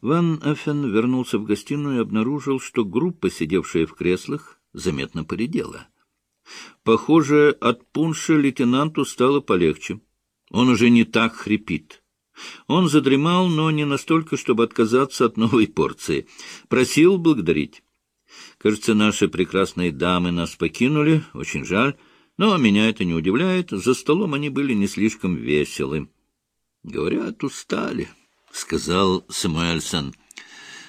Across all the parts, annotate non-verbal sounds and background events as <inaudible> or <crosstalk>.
Ван Эффен вернулся в гостиную и обнаружил, что группа, сидевшая в креслах, заметно поредела. Похоже, от пунша лейтенанту стало полегче. Он уже не так хрипит. Он задремал, но не настолько, чтобы отказаться от новой порции. Просил благодарить. Кажется, наши прекрасные дамы нас покинули, очень жаль, но меня это не удивляет. За столом они были не слишком веселы. Говорят, устали, — сказал Самуэльсон.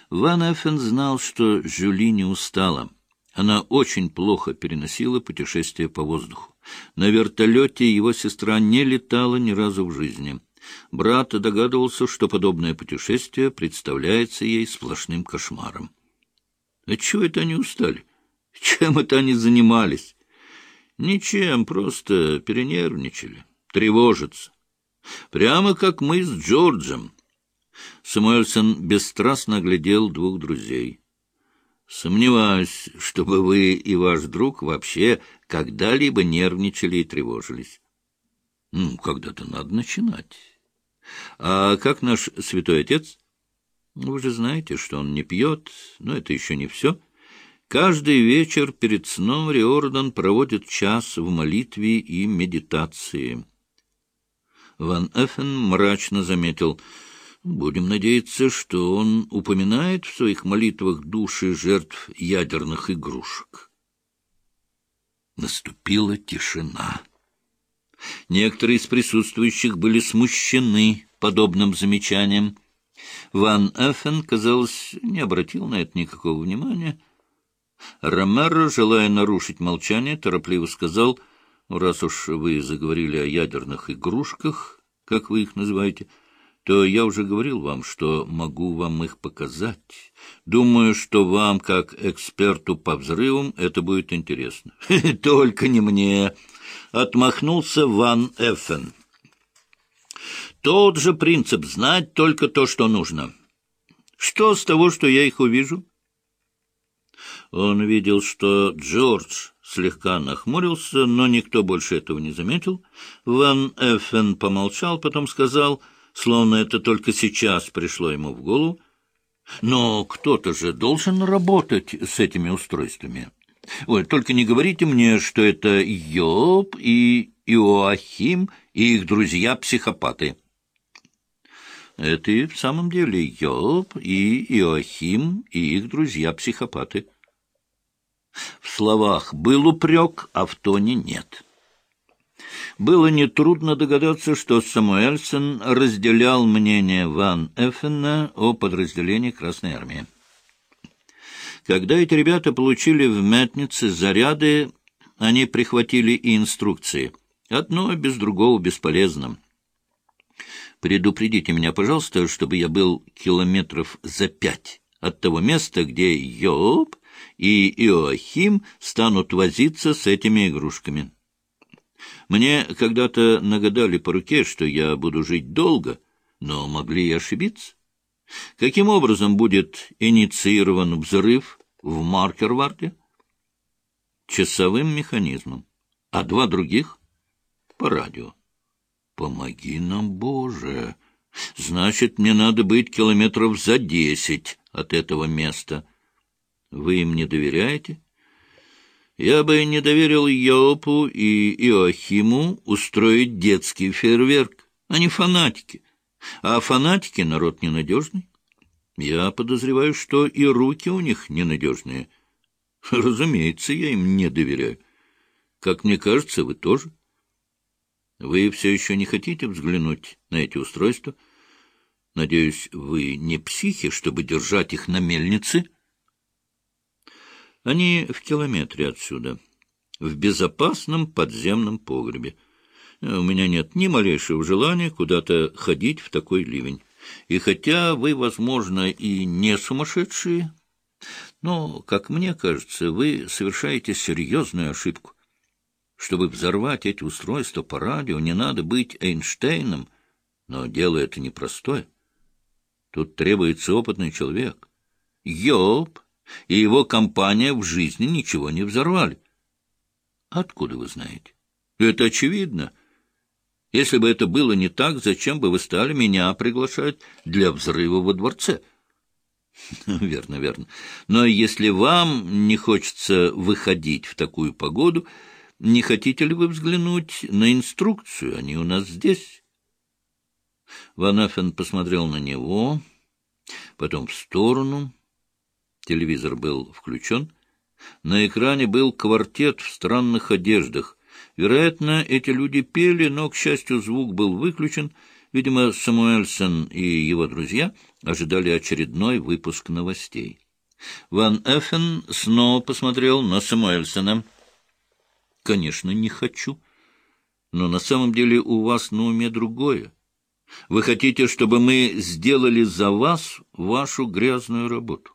Ван Эффен знал, что Жюли не устала. Она очень плохо переносила путешествие по воздуху. На вертолете его сестра не летала ни разу в жизни. Брат догадывался, что подобное путешествие представляется ей сплошным кошмаром. Отчего это они устали? Чем это они занимались? Ничем, просто перенервничали, тревожатся. Прямо как мы с Джорджем. Самуэльсон бесстрастно оглядел двух друзей. Сомневаюсь, чтобы вы и ваш друг вообще когда-либо нервничали и тревожились. Ну, когда-то надо начинать. А как наш святой отец? Вы же знаете, что он не пьет, но это еще не все. Каждый вечер перед сном Риордан проводит час в молитве и медитации. Ван Эффен мрачно заметил — Будем надеяться, что он упоминает в своих молитвах души жертв ядерных игрушек. Наступила тишина. Некоторые из присутствующих были смущены подобным замечанием. Ван Эффен, казалось, не обратил на это никакого внимания. Ромеро, желая нарушить молчание, торопливо сказал, «Ну, «Раз уж вы заговорили о ядерных игрушках, как вы их называете, — то я уже говорил вам, что могу вам их показать. Думаю, что вам, как эксперту по взрывам, это будет интересно. <laughs> — Только не мне! — отмахнулся Ван Эффен. — Тот же принцип — знать только то, что нужно. Что с того, что я их увижу? Он видел, что Джордж слегка нахмурился, но никто больше этого не заметил. Ван Эффен помолчал, потом сказал словно это только сейчас пришло ему в голову. Но кто-то же должен работать с этими устройствами. Ой, только не говорите мне, что это Йоб и Иоахим и их друзья-психопаты. Это и в самом деле Йоб и Иоахим и их друзья-психопаты. В словах был упрек, а в тоне нет. Было нетрудно догадаться, что Самуэльсон разделял мнение Ван Эффена о подразделении Красной Армии. Когда эти ребята получили в Мятнице заряды, они прихватили и инструкции. Одно без другого бесполезно. Предупредите меня, пожалуйста, чтобы я был километров за пять от того места, где Йоб и Иоахим станут возиться с этими игрушками. Мне когда-то нагадали по руке, что я буду жить долго, но могли и ошибиться. Каким образом будет инициирован взрыв в Маркерварде? Часовым механизмом. А два других? По радио. Помоги нам, Боже! Значит, мне надо быть километров за десять от этого места. Вы им не доверяете? Я бы не доверил Йопу и Иоахиму устроить детский фейерверк. Они фанатики. А фанатики — народ ненадежный. Я подозреваю, что и руки у них ненадежные. Разумеется, я им не доверяю. Как мне кажется, вы тоже. Вы все еще не хотите взглянуть на эти устройства? Надеюсь, вы не психи, чтобы держать их на мельнице?» Они в километре отсюда, в безопасном подземном погребе. У меня нет ни малейшего желания куда-то ходить в такой ливень. И хотя вы, возможно, и не сумасшедшие, но, как мне кажется, вы совершаете серьезную ошибку. Чтобы взорвать эти устройства по радио, не надо быть Эйнштейном, но дело это непростое. Тут требуется опытный человек. Йоб и его компания в жизни ничего не взорвали. Откуда вы знаете? Это очевидно. Если бы это было не так, зачем бы вы стали меня приглашать для взрыва во дворце? <laughs> Верно, верно. Но если вам не хочется выходить в такую погоду, не хотите ли вы взглянуть на инструкцию? Они у нас здесь. Ван посмотрел на него, потом в сторону. Телевизор был включен. На экране был квартет в странных одеждах. Вероятно, эти люди пели, но, к счастью, звук был выключен — Видимо, Самуэльсон и его друзья ожидали очередной выпуск новостей. Ван Эффен снова посмотрел на Самуэльсона. — Конечно, не хочу. Но на самом деле у вас на уме другое. Вы хотите, чтобы мы сделали за вас вашу грязную работу.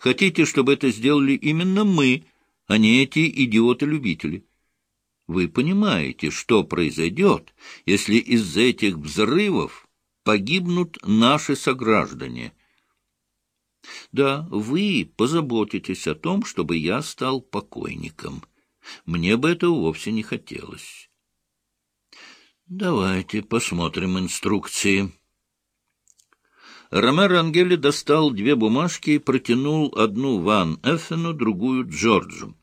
Хотите, чтобы это сделали именно мы, а не эти идиоты-любители. Вы понимаете, что произойдет, если из-за этих взрывов погибнут наши сограждане? Да, вы позаботитесь о том, чтобы я стал покойником. Мне бы этого вовсе не хотелось. Давайте посмотрим инструкции. Ромер Ангели достал две бумажки и протянул одну Ван Эффену, другую Джорджу.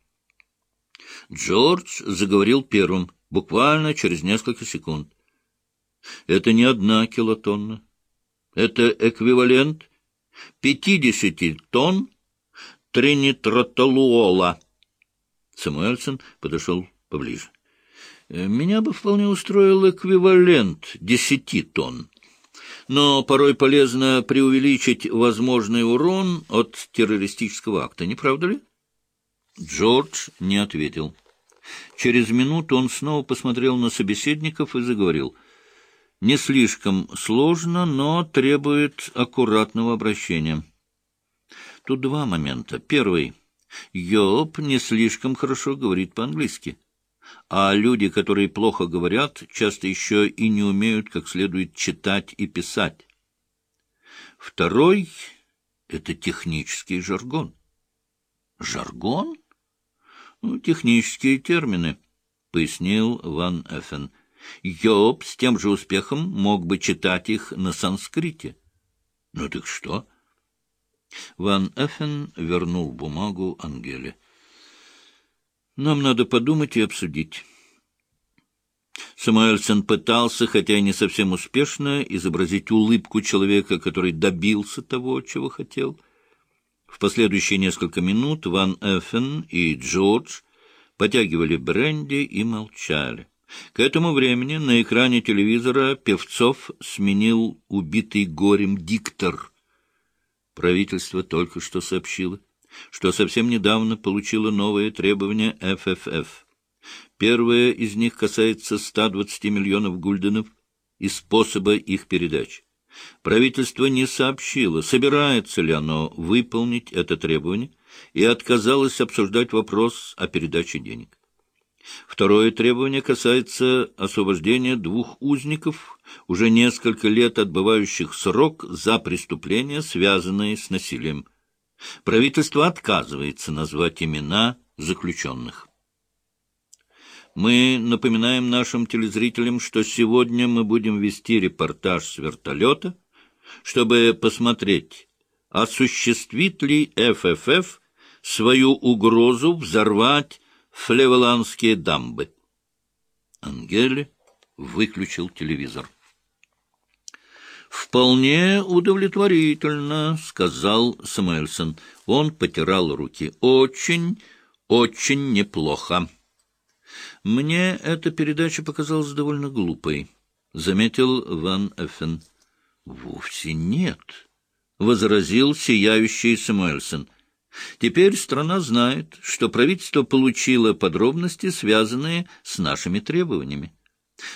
Джордж заговорил первым, буквально через несколько секунд. Это не одна килотонна. Это эквивалент пятидесяти тонн тринитротолуола. Самуэльсон подошел поближе. Меня бы вполне устроил эквивалент десяти тонн. Но порой полезно преувеличить возможный урон от террористического акта, не правда ли? Джордж не ответил. Через минуту он снова посмотрел на собеседников и заговорил. «Не слишком сложно, но требует аккуратного обращения». Тут два момента. Первый. Йоб не слишком хорошо говорит по-английски. А люди, которые плохо говорят, часто еще и не умеют как следует читать и писать. Второй — это технический жаргон. Жаргон? Ну, технические термины, — пояснил Ван Эффен. Йоб с тем же успехом мог бы читать их на санскрите. Ну так что? Ван Эффен вернул бумагу Ангеле. Нам надо подумать и обсудить. Самуэльсон пытался, хотя и не совсем успешно, изобразить улыбку человека, который добился того, чего хотел — в последующие несколько минут Ван Эффен и Джордж потягивали бренди и молчали. К этому времени на экране телевизора Певцов сменил убитый горем диктор. Правительство только что сообщило, что совсем недавно получило новые требования ФФФ. Первое из них касается 120 миллионов гульденов и способа их передачи. Правительство не сообщило, собирается ли оно выполнить это требование, и отказалось обсуждать вопрос о передаче денег. Второе требование касается освобождения двух узников, уже несколько лет отбывающих срок за преступления, связанные с насилием. Правительство отказывается назвать имена заключенных. Мы напоминаем нашим телезрителям, что сегодня мы будем вести репортаж с вертолета, чтобы посмотреть, осуществит ли ФФФ свою угрозу взорвать флевеландские дамбы. Ангели выключил телевизор. «Вполне удовлетворительно», — сказал Самуэльсон. Он потирал руки. «Очень, очень неплохо». Мне эта передача показалась довольно глупой, — заметил Ван Эффен. — Вовсе нет, — возразил сияющий Самуэльсон. Теперь страна знает, что правительство получило подробности, связанные с нашими требованиями.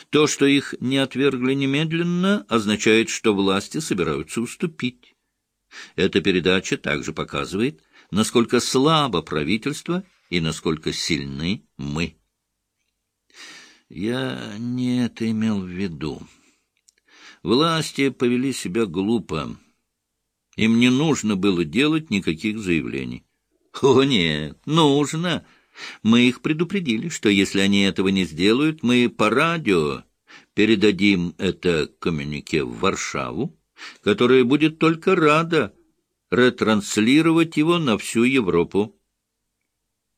То, что их не отвергли немедленно, означает, что власти собираются уступить. Эта передача также показывает, насколько слабо правительство и насколько сильны мы. Я не это имел в виду. Власти повели себя глупо. Им не нужно было делать никаких заявлений. О, нет, нужно. Мы их предупредили, что если они этого не сделают, мы по радио передадим это коммюнике в Варшаву, которая будет только рада ретранслировать его на всю Европу.